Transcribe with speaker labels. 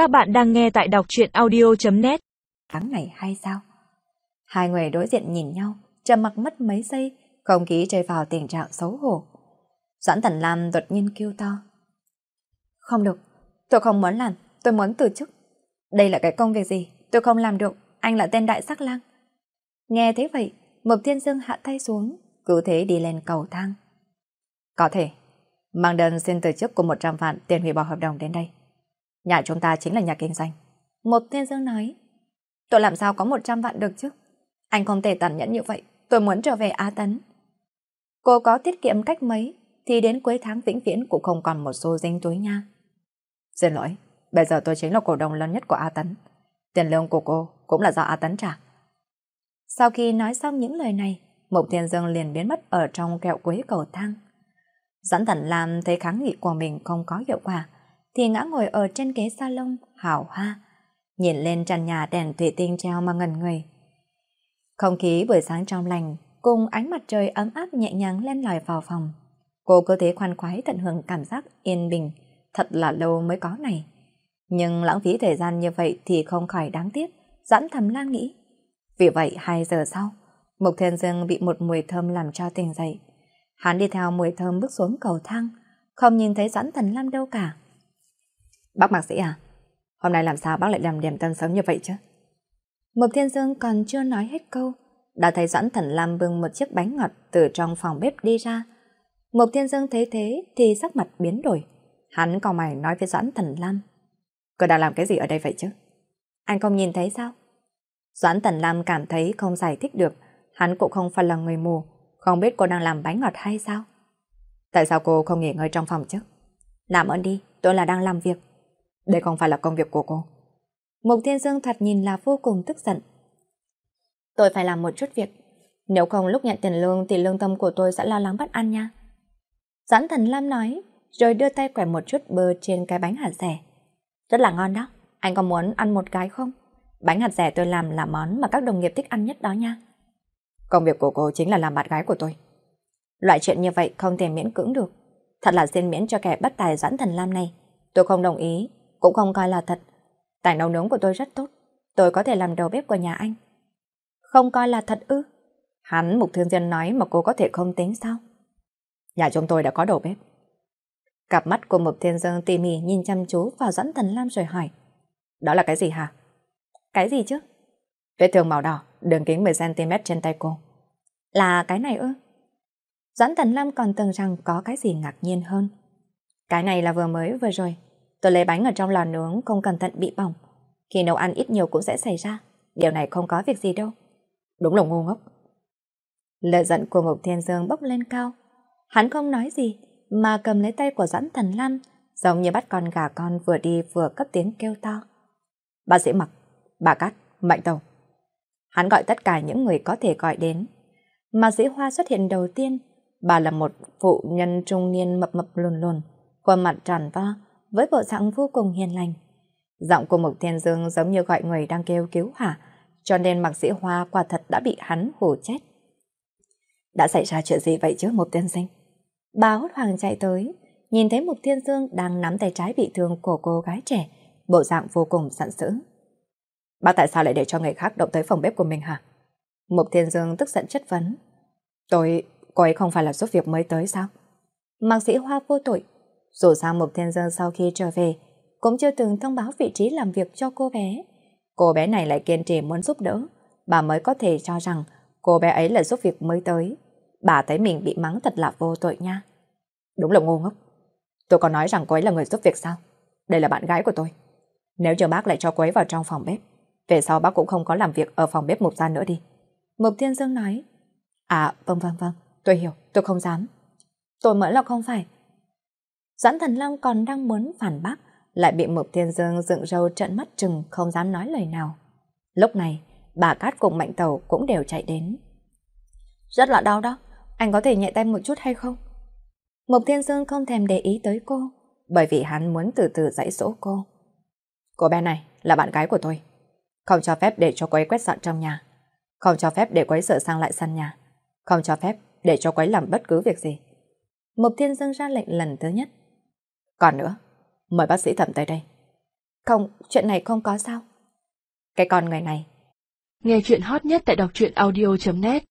Speaker 1: Các bạn đang nghe tại đọc truyện audio.net
Speaker 2: Tháng này hay sao? Hai người đối diện nhìn nhau, trầm mặc mất mấy giây, không khí rơi vào tình trạng xấu hổ. Doãn Tần Lam đột nhiên kêu to. Không được, tôi không muốn làm, tôi muốn từ chức. Đây là cái công việc gì, tôi không làm được, anh là tên đại sắc lang. Nghe thế vậy, Mộc Thiên Dương hạ tay xuống, cứ thế đi lên cầu thang. Có thể, mang đơn xin từ chức của 100 vạn tiền hủy bỏ hợp đồng đến đây. Nhà chúng ta chính là nhà kinh doanh. Một Thiên Dương nói, tôi làm sao có 100 vạn được chứ? Anh không thể tàn nhẫn như vậy, tôi muốn trở về Á Tấn. Cô có tiết kiệm cách mấy, thì đến cuối tháng vĩnh viễn cũng không còn một xu dính túi nha. Xin lỗi, bây giờ tôi chính là cổ đông lớn nhất của A Tấn. Tiền lương của cô cũng là do A Tấn trả. Sau khi nói xong những lời này, Mộc Thiên Dương liền biến mất ở trong kẹo cuối cầu thang. Doãn Tần Lam thấy kháng nghị của mình không có hiệu quả, thì ngã ngồi ở trên ghế salon hào hoa, nhìn lên trần nhà đèn thủy tinh treo mà ngần người. Không khí buổi sáng trong lành, cùng ánh mặt trời ấm áp nhẹ nhàng len lỏi vào phòng. Cô cứ thế khoan khoái tận hưởng cảm giác yên bình, thật là lâu mới có này. Nhưng lãng phí thời gian như vậy thì không khỏi đáng tiếc, Dẫn thầm lan nghĩ. Vì vậy 2 giờ sau, Mục Thiên Dương bị một mùi thơm làm cho tỉnh dậy. Hắn đi theo mùi thơm bước xuống cầu thang, không nhìn thấy dẫn Thần Lam đâu cả. Bác bác sĩ à, hôm nay làm sao bác lại làm điểm tâm sớm như vậy chứ? Mục Thiên Dương còn chưa nói hết câu, đã thấy Doãn Thần Lam bưng một chiếc bánh ngọt từ trong phòng bếp đi ra. Mục Thiên Dương thấy thế thì sắc mặt biến đổi. Hắn cau mày nói với Doãn Thần Lam. Cô đang làm cái gì ở đây vậy chứ? Anh không nhìn thấy sao? Doãn Tần Lam cảm thấy không giải thích được, hắn cũng không phải là người mù, không biết cô đang làm bánh ngọt hay sao? Tại sao cô không nghỉ ngơi trong phòng chứ? Làm ơn đi, tôi là đang làm việc. Đây không phải là công việc của cô. Mục Thiên Dương thật nhìn là vô cùng tức giận. Tôi phải làm một chút việc. Nếu không lúc nhận tiền lương thì lương tâm của tôi sẽ lo lắng bất an nha. Doãn Thần Lam nói, rồi đưa tay quẹt một chút bơ trên cái bánh hạt rẻ. Rất là ngon đó, anh có muốn ăn một cái không? Bánh hạt rẻ tôi làm là món mà các đồng nghiệp thích ăn nhất đó nha. Công việc của cô chính là làm bạn gái của tôi. Loại chuyện như vậy không thể miễn cưỡng được. Thật là xin miễn cho kẻ bất tài Doãn Thần Lam này. Tôi không đồng ý, cũng không coi là thật. Tài nấu nướng của tôi rất tốt. Tôi có thể làm đầu bếp của nhà anh. Không coi là thật ư? Hắn Mục Thương Dân nói mà cô có thể không tính sao? Nhà chúng tôi đã có đầu bếp. Cặp mắt của Mục Thiên Dương tỉ mỉ nhìn chăm chú vào Doãn Thần Lam rồi hỏi. Đó là cái gì hả? Cái gì chứ? Vết thương màu đỏ, đường kính 10cm trên tay cô. Là cái này ư? Doãn Thần Lam còn tưởng rằng có cái gì ngạc nhiên hơn. Cái này là vừa mới vừa rồi. Tôi lấy bánh ở trong lò nướng không cẩn thận bị bỏng. Khi nấu ăn ít nhiều cũng sẽ xảy ra. Điều này không có việc gì đâu. Đúng là ngu ngốc. Lợi giận của Ngục Thiên Dương bốc lên cao. Hắn không nói gì, mà cầm lấy tay của Doãn Thần Lam, giống như bắt con gà con vừa đi vừa cất tiếng kêu to. Bác sĩ mặc, bà Cát, Mạnh Tàu. Hắn gọi tất cả những người có thể gọi đến. Mà sĩ Hoa xuất hiện đầu tiên, bà là một phụ nhân trung niên mập mập lùn lùn, khuôn mặt tròn vo, với bộ dạng vô cùng hiền lành. Giọng của Mục Thiên Dương giống như gọi người đang kêu cứu hả, cho nên mặc sĩ Hoa quả thật đã bị hắn hù chết. Đã xảy ra chuyện gì vậy chứ một tiên sinh? Bà hốt hoảng chạy tới, nhìn thấy Mục Thiên Dương đang nắm tay trái bị thương của cô gái trẻ, bộ dạng vô cùng sẵn sữ. Bác tại sao lại để cho người khác động tới phòng bếp của mình hả? Mục Thiên Dương tức giận chất vấn. Tôi, cô ấy không phải là giúp việc mới tới sao? Mạc sĩ Hoa vô tội. Dù sao Mục Thiên Dương sau khi trở về, cũng chưa từng thông báo vị trí làm việc cho cô bé. Cô bé này lại kiên trì muốn giúp đỡ, bà mới có thể cho rằng cô bé ấy là giúp việc mới tới. Bà thấy mình bị mắng thật là vô tội nha. Đúng là ngu ngốc. Tôi còn nói rằng cô ấy là người giúp việc sao? Đây là bạn gái của tôi. Nếu chờ bác lại cho cô ấy vào trong phòng bếp, về sau bác cũng không có làm việc ở phòng bếp Mục Gia nữa đi. Mục Thiên Dương nói. À, vâng vâng vâng, tôi hiểu, tôi không dám. Tôi mới là không phải. Doãn Thần Long còn đang muốn phản bác, lại bị Mục Thiên Dương dựng râu trận mắt trừng không dám nói lời nào. Lúc này, bà Cát cùng Mạnh Tàu cũng đều chạy đến. Rất là đau đó, anh có thể nhẹ tay một chút hay không? Mục Thiên Dương không thèm để ý tới cô, bởi vì hắn muốn từ từ dãy dỗ cô. Cô bé này là bạn gái của tôi. Không cho phép để cho cô ấy quét dọn trong nhà. Không cho phép để cô ấy sửa sang lại sân nhà. Không cho phép để cho cô ấy làm bất cứ việc gì. Mục Thiên Dương ra lệnh lần thứ nhất. Còn nữa, mời bác sĩ thẩm tới đây. Không, chuyện này không có sao. Cái con người này.
Speaker 3: Nghe chuyện hot nhất tại đọc truyện audio.net